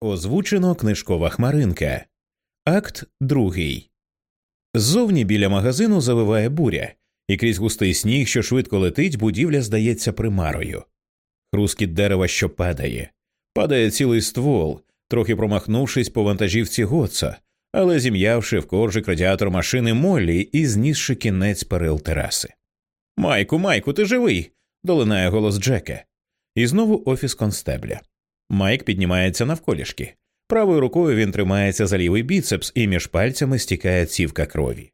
Озвучено книжкова хмаринка. Акт другий. Ззовні біля магазину завиває буря, і крізь густий сніг, що швидко летить, будівля здається примарою. Хрускіт дерева, що падає, падає цілий ствол, трохи промахнувшись по вантажівці Гоца, але зім'явши в коржик радіатор машини Моллі і знісши кінець перил тераси. Майку, Майку, ти живий. долинає голос Джека. І знову офіс констебля. Майк піднімається навколішки. Правою рукою він тримається за лівий біцепс, і між пальцями стікає цівка крові.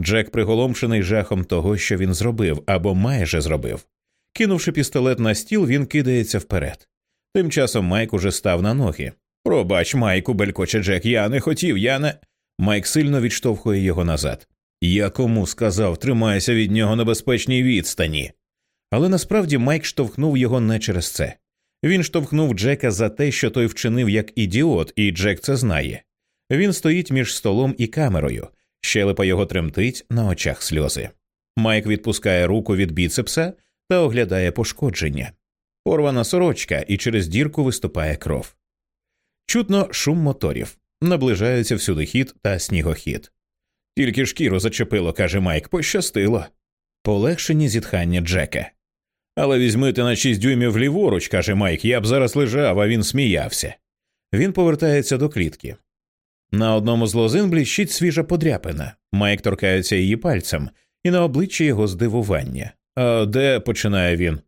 Джек приголомшений жахом того, що він зробив або майже зробив. Кинувши пістолет на стіл, він кидається вперед. Тим часом Майк уже став на ноги. Пробач, Майку, белькоче Джек, я не хотів, я не. Майк сильно відштовхує його назад. Я кому сказав, тримайся від нього на безпечній відстані. Але насправді Майк штовхнув його не через це. Він штовхнув Джека за те, що той вчинив як ідіот, і Джек це знає. Він стоїть між столом і камерою, щелепа його тремтить на очах сльози. Майк відпускає руку від біцепса та оглядає пошкодження. Порвана сорочка, і через дірку виступає кров. Чутно шум моторів, наближаються всюди хід та снігохід. Тільки шкіру зачепило, каже Майк, пощастило. Полегшені зітхання Джека. Але візьмите на шість дюймів ліворуч, каже Майк, я б зараз лежав, а він сміявся. Він повертається до клітки. На одному з лозин бліщить свіжа подряпина. Майк торкається її пальцем, і на обличчі його здивування. А де починає він?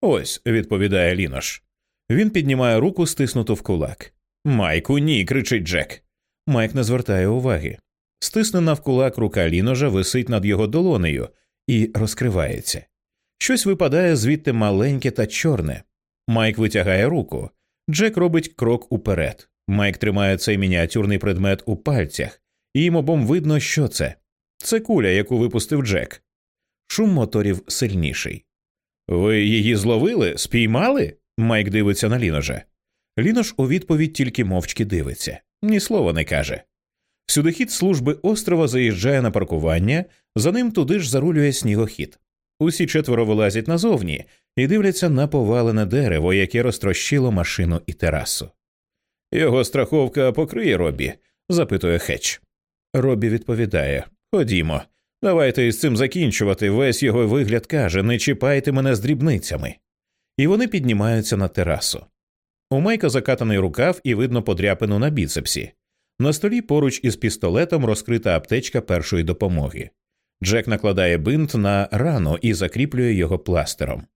Ось, відповідає Лінош. Він піднімає руку, стиснуту в кулак. Майку, ні, кричить Джек. Майк не звертає уваги. Стиснена в кулак рука ліножа висить над його долонею і розкривається. Щось випадає звідти маленьке та чорне. Майк витягає руку. Джек робить крок уперед. Майк тримає цей мініатюрний предмет у пальцях, і їм обом видно, що це. Це куля, яку випустив Джек. Шум моторів сильніший. Ви її зловили? Спіймали? Майк дивиться на ліножа. Лінош у відповідь тільки мовчки дивиться, ні слова не каже. Всюдихід служби острова заїжджає на паркування, за ним туди ж зарулює снігохід. Усі четверо вилазять назовні і дивляться на повалене дерево, яке розтрощило машину і терасу. Його страховка покриє Робі? запитує Хетч. Робі відповідає Ходімо, давайте із цим закінчувати. Весь його вигляд каже не чіпайте мене з дрібницями. І вони піднімаються на терасу. У Майка закатаний рукав і видно подряпину на біцепсі. На столі поруч із пістолетом розкрита аптечка першої допомоги. Джек накладає бинт на рану і закріплює його пластером.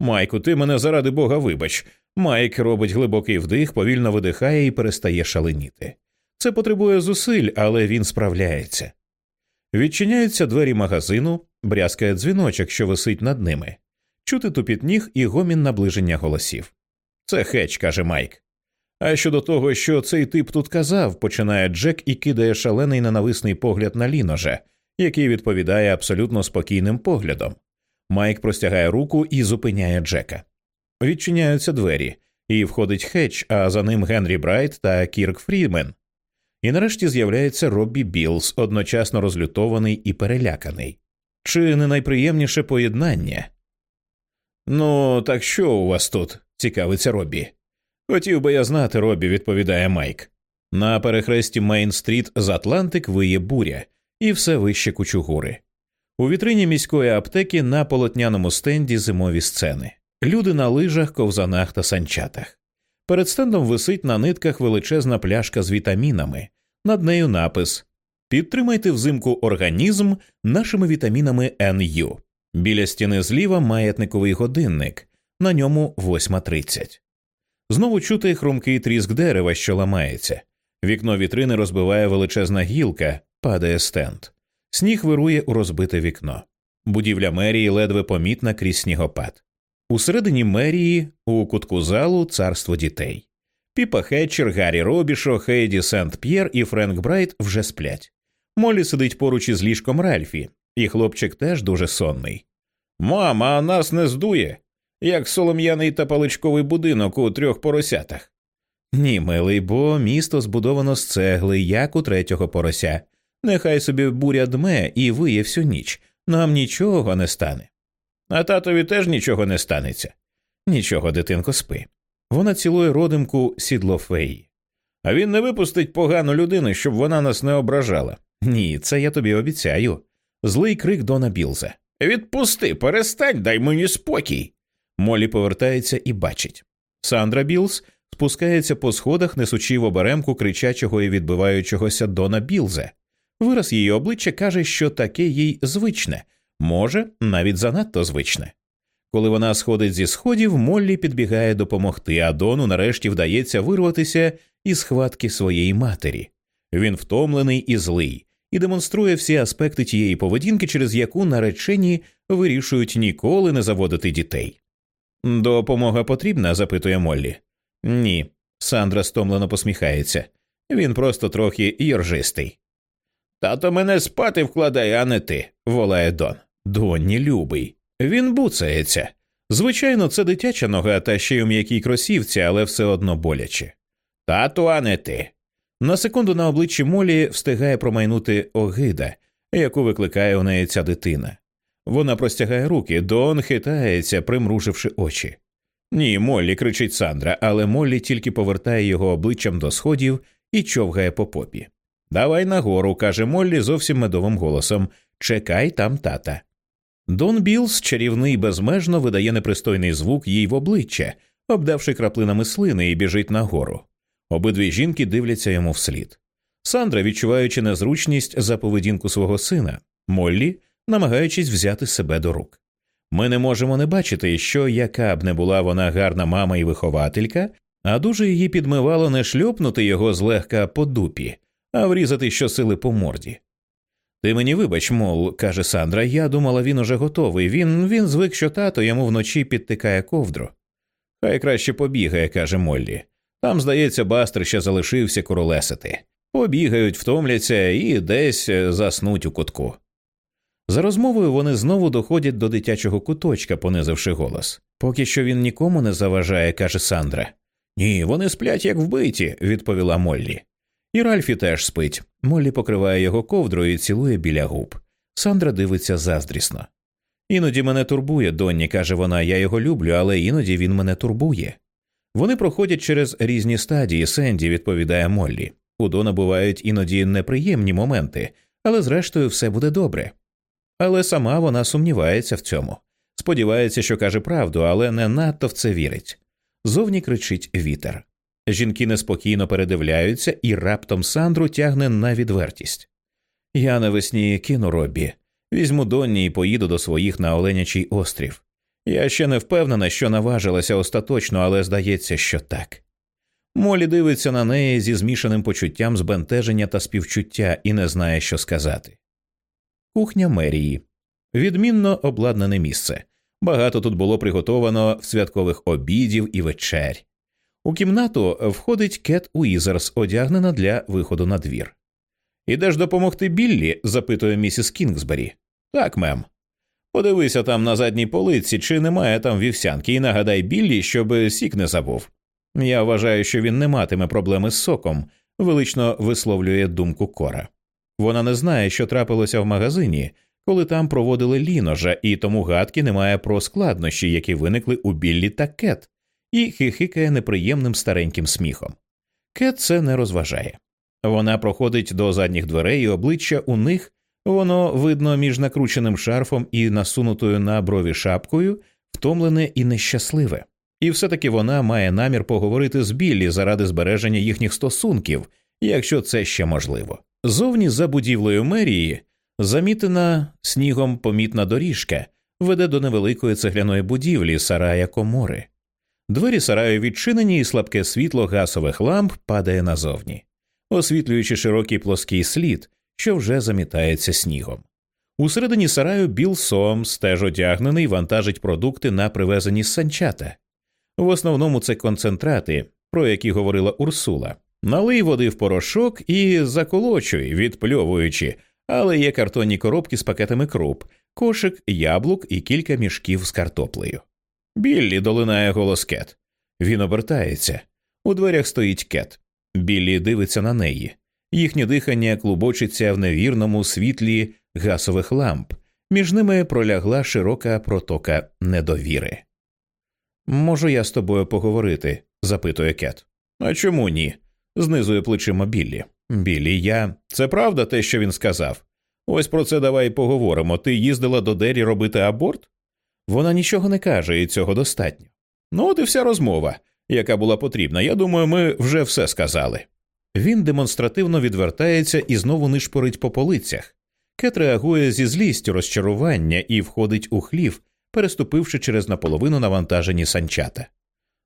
Майку, ти мене заради бога вибач. Майк робить глибокий вдих, повільно видихає і перестає шаленіти. Це потребує зусиль, але він справляється. Відчиняються двері магазину, брязкає дзвіночок, що висить над ними. Чути тупіт ніг і гомін наближених голосів. Це Хетч, каже Майк. А щодо того, що цей тип тут казав, починає Джек і кидає шалений ненависний погляд на Ліножа, який відповідає абсолютно спокійним поглядом. Майк простягає руку і зупиняє Джека. Відчиняються двері, і входить Хетч, а за ним Генрі Брайт та Кірк Фрімен. І нарешті з'являється Роббі Білс, одночасно розлютований і переляканий. Чи не найприємніше поєднання? Ну, так що у вас тут? цікавиться Роббі. Хотів би я знати, Роббі, відповідає Майк. На перехресті Мейн-стріт з Атлантик виє буря, і все вище кучугури. У вітрині міської аптеки на полотняному стенді зимові сцени. Люди на лижах, ковзанах та санчатах. Перед стендом висить на нитках величезна пляшка з вітамінами, над нею напис Підтримайте взимку організм нашими вітамінами НЮ. Біля стіни зліва маятниковий годинник, на ньому 8.30. Знову чути хрумкий тріск дерева, що ламається. Вікно вітрини розбиває величезна гілка, падає стенд. Сніг вирує у розбите вікно. Будівля мерії ледве помітна крізь снігопад. Усередині мерії, у кутку залу, царство дітей. Піпа Хетчер, Гаррі Робішо, Хейді Сент П'єр і Френк Брайт вже сплять. Молі сидить поруч із ліжком Ральфі, і хлопчик теж дуже сонний. Мама, а нас не здує, як солом'яний та паличковий будинок у трьох поросятах. Ні, милий, бо місто збудовано з цегли, як у третього порося. Нехай собі буря дме і виє всю ніч, нам нічого не стане. А татові теж нічого не станеться. Нічого, дитинко, спи. Вона цілує родимку сідло феї. А він не випустить погану людину, щоб вона нас не ображала. Ні, це я тобі обіцяю. Злий крик Дона Білза. Відпусти, перестань, дай мені спокій. Молі повертається і бачить. Сандра Білз спускається по сходах, несучи в оберемку кричачого і відбиваючогося Дона Білза. Вираз її обличчя каже, що таке їй звичне, може, навіть занадто звичне. Коли вона сходить зі сходів, Моллі підбігає допомогти, а Дону нарешті вдається вирватися із схватки своєї матері. Він втомлений і злий, і демонструє всі аспекти тієї поведінки, через яку наречені вирішують ніколи не заводити дітей. Допомога потрібна? запитує Моллі. Ні. Сандра стомлено посміхається. Він просто трохи йоржистий. Тато мене спати вкладає, а не ти, волає Дон. Донні любий. Він буцається. Звичайно, це дитяча нога, та ще й у м'якій кросівці, але все одно боляче. Тату, а не ти. На секунду на обличчі Молі встигає промайнути огида, яку викликає у неї ця дитина. Вона простягає руки, Дон хитається, примруживши очі. Ні, Моллі, кричить Сандра, але Моллі тільки повертає його обличчям до сходів і човгає по попі. Давай нагору, каже Моллі зовсім медовим голосом. Чекай там тата. Дон Білс, чарівний безмежно видає непристойний звук їй в обличчя, обдавши краплинами слини і біжить нагору. Обидві жінки дивляться йому вслід. Сандра, відчуваючи незручність за поведінку свого сина, Моллі, намагаючись взяти себе до рук. Ми не можемо не бачити, що яка б не була вона гарна мама і вихователька, а дуже її підмивало не шльопнути його злегка по дупі, а врізати щосили по морді. Ти мені вибач, мол, каже Сандра, я думала, він уже готовий. Він він звик, що тато йому вночі підтикає ковдру. Хай краще побігає, каже Моллі. Там, здається, Бастер ще залишився королесити. Побігають, втомляться і десь заснуть у кутку. За розмовою вони знову доходять до дитячого куточка, понизивши голос. Поки що він нікому не заважає, каже Сандра. Ні, вони сплять, як вбиті, відповіла Моллі. І Ральфі теж спить. Моллі покриває його ковдрою і цілує біля губ. Сандра дивиться заздрісно. Іноді мене турбує, Донні, каже вона, я його люблю, але іноді він мене турбує. Вони проходять через різні стадії, Сенді, відповідає Моллі. У Дона бувають іноді неприємні моменти, але зрештою все буде добре. Але сама вона сумнівається в цьому. Сподівається, що каже правду, але не надто в це вірить. Зовні кричить вітер. Жінки неспокійно передивляються, і раптом Сандру тягне на відвертість. Я навесні кину Роббі, візьму Донні і поїду до своїх на Оленячий острів. Я ще не впевнена, що наважилася остаточно, але здається, що так. Молі дивиться на неї зі змішаним почуттям збентеження та співчуття і не знає, що сказати. Кухня мерії відмінно обладнане місце. Багато тут було приготовано в святкових обідів і вечер. У кімнату входить Кет Уізерс, одягнена для виходу на двір. Ідеш допомогти Біллі? запитує місіс Кінгсбері. Так, мем. Подивися там на задній полиці, чи немає там вівсянки, і нагадай Біллі, щоб сік не забув. Я вважаю, що він не матиме проблеми з соком, велично висловлює думку Кора. Вона не знає, що трапилося в магазині, коли там проводили ліножа, і тому гадки немає про складнощі, які виникли у Біллі та Кет, і хихикає неприємним стареньким сміхом. Кет це не розважає. Вона проходить до задніх дверей, і обличчя у них воно видно між накрученим шарфом і насунутою на брові шапкою, втомлене і нещасливе. І все таки вона має намір поговорити з Біллі заради збереження їхніх стосунків, якщо це ще можливо. Зовні за будівлею мерії замітена снігом помітна доріжка веде до невеликої цегляної будівлі сарая комори. Двері сараю відчинені, і слабке світло гасових ламп падає назовні, освітлюючи широкий плоский слід, що вже замітається снігом. Усередині сараю Біл Сомс, теж одягнений, вантажить продукти на привезені санчата. В основному це концентрати, про які говорила Урсула. Налий води в порошок і заколочуй, відпльовуючи, але є картонні коробки з пакетами круп, кошик, яблук і кілька мішків з картоплею. Біллі долинає голос Кет. Він обертається. У дверях стоїть Кет. Біллі дивиться на неї. Їхнє дихання клубочиться в невірному світлі гасових ламп, між ними пролягла широка протока недовіри. Можу я з тобою поговорити? запитує Кет. А чому ні? знизує плечима Біллі. Біллі, я. Це правда те, що він сказав? Ось про це давай поговоримо. Ти їздила до Дері робити аборт? Вона нічого не каже, і цього достатньо. Ну, от і вся розмова, яка була потрібна. Я думаю, ми вже все сказали. Він демонстративно відвертається і знову нишпорить по полицях. Кет реагує зі злістю розчарування і входить у хлів, переступивши через наполовину навантажені санчата.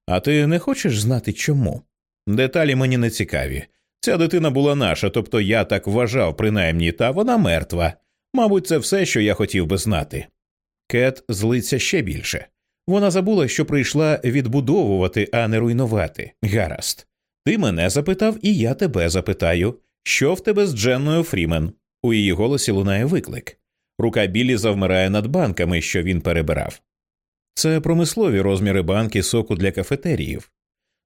А ти не хочеш знати чому? Деталі мені не цікаві. Ця дитина була наша, тобто я так вважав, принаймні, та вона мертва. Мабуть, це все, що я хотів би знати. Кет злиться ще більше. Вона забула, що прийшла відбудовувати, а не руйнувати. Гаразд. Ти мене запитав, і я тебе запитаю, що в тебе з Дженною Фрімен? У її голосі лунає виклик. Рука Біллі завмирає над банками, що він перебирав. Це промислові розміри банки соку для кафетеріїв.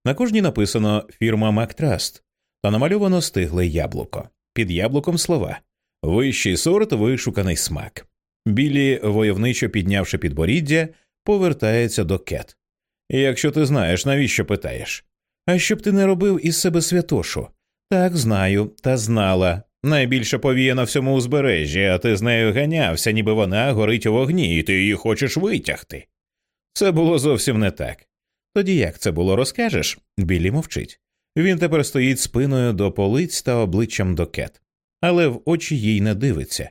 На кожній написано фірма Мактраст та намальовано стигле яблуко. Під яблуком слова Вищий сорт, вишуканий смак. Білі, войовничо піднявши підборіддя, повертається до кет. Якщо ти знаєш, навіщо питаєш? А щоб ти не робив із себе святошу? Так, знаю, та знала. Найбільша повія на всьому узбережжі, а ти з нею ганявся, ніби вона горить у вогні, і ти її хочеш витягти. Це було зовсім не так. Тоді як це було, розкажеш? Білі мовчить. Він тепер стоїть спиною до полиць та обличчям до кет, але в очі їй не дивиться.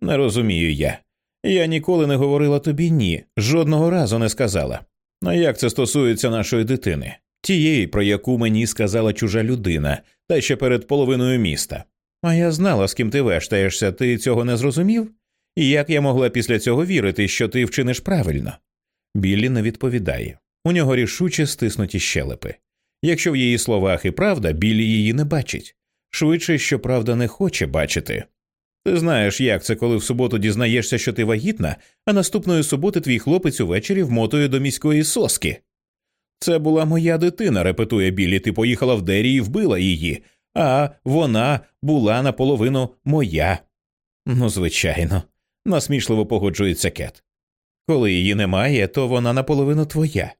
Не розумію я. Я ніколи не говорила тобі ні, жодного разу не сказала. А як це стосується нашої дитини? Тієї, про яку мені сказала чужа людина, та ще перед половиною міста. А я знала, з ким ти вештаєшся, ти цього не зрозумів? І як я могла після цього вірити, що ти вчиниш правильно? Біллі не відповідає. У нього рішуче стиснуті щелепи. Якщо в її словах і правда, Біллі її не бачить. Швидше, що правда не хоче бачити. Ти знаєш, як це, коли в суботу дізнаєшся, що ти вагітна, а наступної суботи твій хлопець увечері вмотує до міської соски. Це була моя дитина, репетує Біллі, ти поїхала в Дері і вбила її, а вона була наполовину моя. Ну, звичайно, насмішливо погоджується Кет. Коли її немає, то вона наполовину твоя.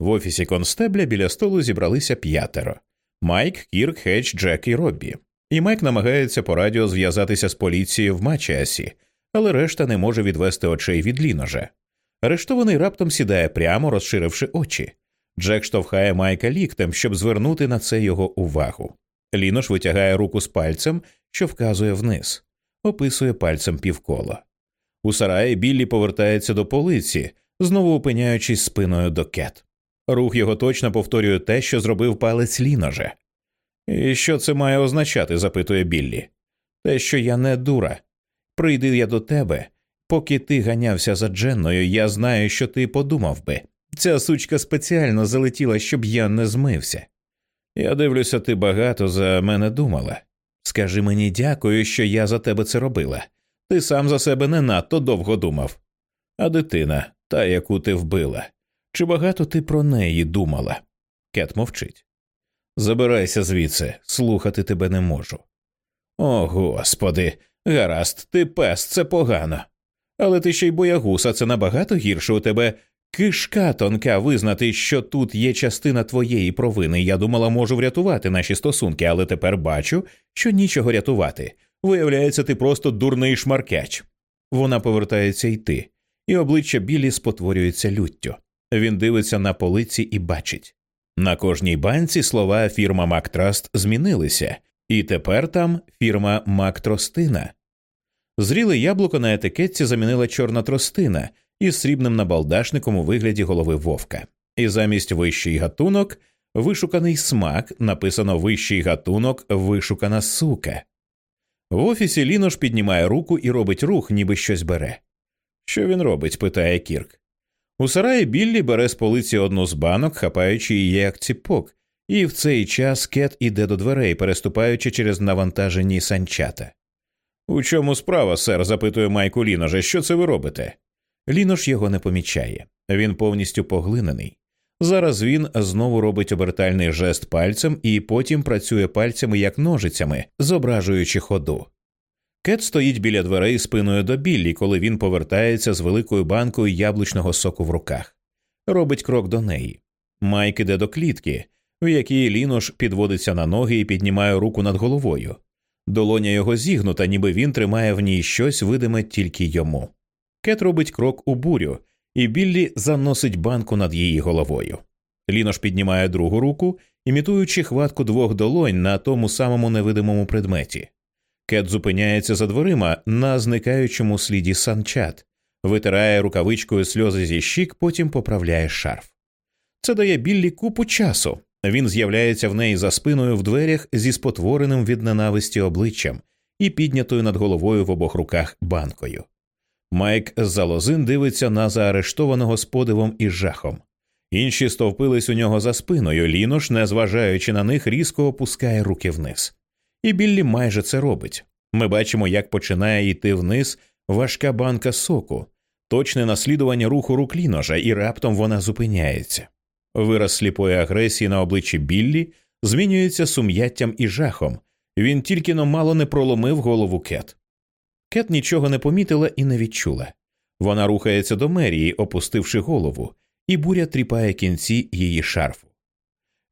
В офісі констебля біля столу зібралися п'ятеро Майк, Кірк, Хетч, Джек і Роббі. І Майк намагається по радіо зв'язатися з поліцією в Мачеасі, але решта не може відвести очей від Ліножа. Арештований раптом сідає прямо, розширивши очі. Джек штовхає Майка ліктем, щоб звернути на це його увагу. Лінош витягає руку з пальцем, що вказує вниз, описує пальцем півкола. У сараї Біллі повертається до полиці, знову опиняючись спиною до кет. Рух його точно повторює те, що зробив палець ліноже. І що це має означати? запитує Біллі. Те, що я не дура. Прийди я до тебе. Поки ти ганявся за Дженною, я знаю, що ти подумав би. Ця сучка спеціально залетіла, щоб я не змився. Я дивлюся, ти багато за мене думала. Скажи мені дякую, що я за тебе це робила. Ти сам за себе не надто довго думав. А дитина, та яку ти вбила, чи багато ти про неї думала? Кет мовчить. Забирайся звідси, слухати тебе не можу. О, господи, гаразд, ти пес, це погано. Але ти ще й боягуса, це набагато гірше у тебе кишка тонка визнати, що тут є частина твоєї провини. Я думала, можу врятувати наші стосунки, але тепер бачу, що нічого рятувати. Виявляється, ти просто дурний шмаркач. Вона повертається йти, і обличчя Білі спотворюється люттю. Він дивиться на полиці і бачить. На кожній банці слова фірма Мактраст змінилися, і тепер там фірма Мактростина. Зріле яблуко на етикетці замінила чорна тростина із срібним набалдашником у вигляді голови вовка, і замість вищий гатунок вишуканий смак написано вищий гатунок вишукана сука. В офісі Лінош піднімає руку і робить рух, ніби щось бере. Що він робить? питає Кірк. У сараї Біллі бере з полиці одну з банок, хапаючи її як ціпок, і в цей час кет іде до дверей, переступаючи через навантажені санчата. У чому справа, сер? запитує Майку Ліноже, що це ви робите? Лінош його не помічає. Він повністю поглинений. Зараз він знову робить обертальний жест пальцем і потім працює пальцями як ножицями, зображуючи ходу. Кет стоїть біля дверей спиною до Біллі, коли він повертається з великою банкою яблучного соку в руках, робить крок до неї. Майк іде до клітки, в якій лінош підводиться на ноги і піднімає руку над головою. Долоня його зігнута, ніби він тримає в ній щось видиме тільки йому. Кет робить крок у бурю, і Біллі заносить банку над її головою. Лінош піднімає другу руку, імітуючи хватку двох долонь на тому самому невидимому предметі. Кет зупиняється за дверима на зникаючому сліді санчат, витирає рукавичкою сльози зі щік, потім поправляє шарф. Це дає Біллі купу часу. Він з'являється в неї за спиною в дверях зі спотвореним від ненависті обличчям і піднятою над головою в обох руках банкою. Майк з залозин дивиться на заарештованого з подивом і жахом. Інші стовпились у нього за спиною, лінош, незважаючи на них, різко опускає руки вниз. І Біллі майже це робить. Ми бачимо, як починає йти вниз важка банка соку, точне наслідування руху рук ліножа, і раптом вона зупиняється. Вираз сліпої агресії на обличчі Біллі змінюється сум'яттям і жахом. Він тільки но мало не проломив голову Кет. Кет нічого не помітила і не відчула. Вона рухається до мерії, опустивши голову, і буря тріпає кінці її шарфу.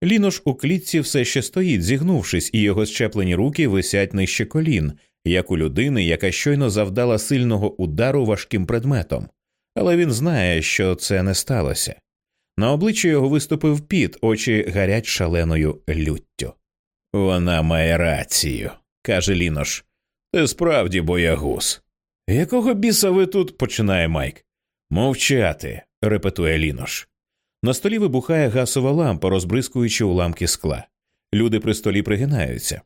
Лінош у клітці все ще стоїть, зігнувшись, і його щеплені руки висять нижче колін, як у людини, яка щойно завдала сильного удару важким предметом, але він знає, що це не сталося. На обличчі його виступив піт, очі гарять шаленою люттю. Вона має рацію, каже Лінош. Ти справді боягуз. Якого біса ви тут? починає Майк. Мовчати, репетує Лінош. На столі вибухає гасова лампа, розбризкуючи уламки скла. Люди при столі пригинаються.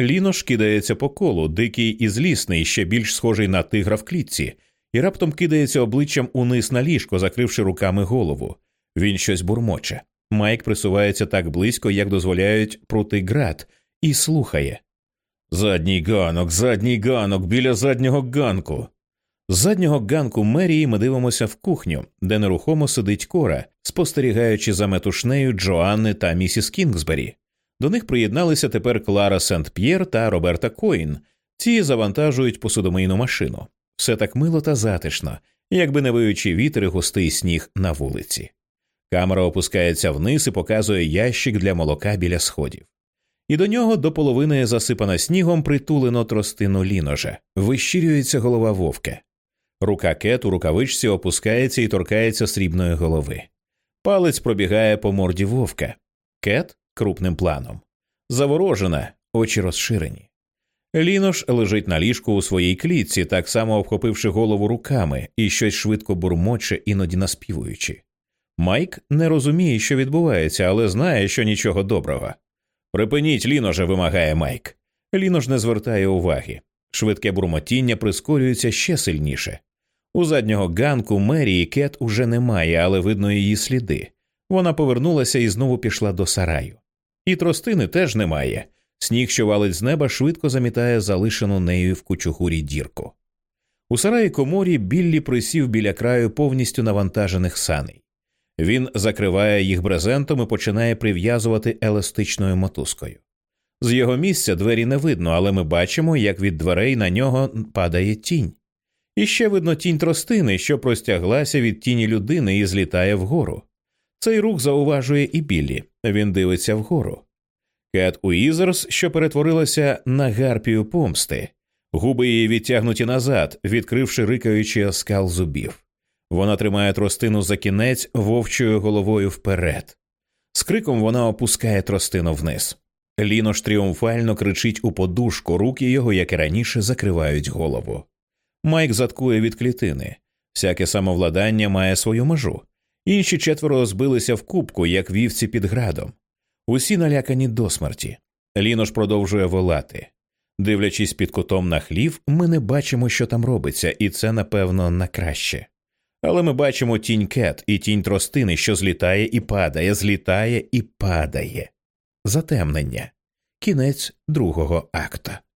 Лінош кидається по колу, дикий і злісний, ще більш схожий на тигра в клітці, і раптом кидається обличчям униз на ліжко, закривши руками голову. Він щось бурмоче. Майк присувається так близько, як дозволяють прути град, і слухає. Задній ганок, задній ганок, біля заднього ганку. З заднього ганку мерії ми дивимося в кухню, де нерухомо сидить кора, спостерігаючи за метушнею Джоанни та місіс Кінгсбері. До них приєдналися тепер Клара Сент П'єр та Роберта Коін. Ці завантажують посудомийну машину. Все так мило та затишно, якби не виючий вітер і густий сніг на вулиці. Камера опускається вниз і показує ящик для молока біля сходів. І до нього до половини засипана снігом притулено тростину ліножа, вищирюється голова вовка. Рука кет у рукавичці опускається і торкається срібної голови. Палець пробігає по морді вовка. Кет крупним планом. Заворожена, очі розширені. Лінош лежить на ліжку у своїй клітці, так само обхопивши голову руками і щось швидко бурмоче, іноді наспівуючи. Майк не розуміє, що відбувається, але знає, що нічого доброго. Припиніть, Ліноже, вимагає Майк. Лінош не звертає уваги. Швидке бурмотіння прискорюється ще сильніше. У заднього ганку Мерії Кет уже немає, але видно її сліди. Вона повернулася і знову пішла до сараю. І тростини теж немає. Сніг, що валить з неба, швидко замітає залишену нею в кучугурі дірку. У сараї коморі Біллі присів біля краю повністю навантажених саней. Він закриває їх брезентом і починає прив'язувати еластичною мотузкою. З його місця двері не видно, але ми бачимо, як від дверей на нього падає тінь. І ще видно тінь тростини, що простяглася від тіні людини і злітає вгору. Цей рух зауважує і Біллі. Він дивиться вгору. Кет Уізерс, що перетворилася на гарпію помсти, губи її відтягнуті назад, відкривши рикаючи оскал зубів. Вона тримає тростину за кінець вовчою головою вперед. З криком вона опускає тростину вниз. Лінош тріумфально кричить у подушку, руки його, як і раніше, закривають голову. Майк заткує від клітини. Всяке самовладання має свою межу. Інші четверо збилися в кубку, як вівці під градом. Усі налякані до смерті. Лінош продовжує волати. Дивлячись під кутом на хлів, ми не бачимо, що там робиться, і це, напевно, на краще. Але ми бачимо тінь кет і тінь тростини, що злітає і падає, злітає і падає. Затемнення. Кінець другого акта.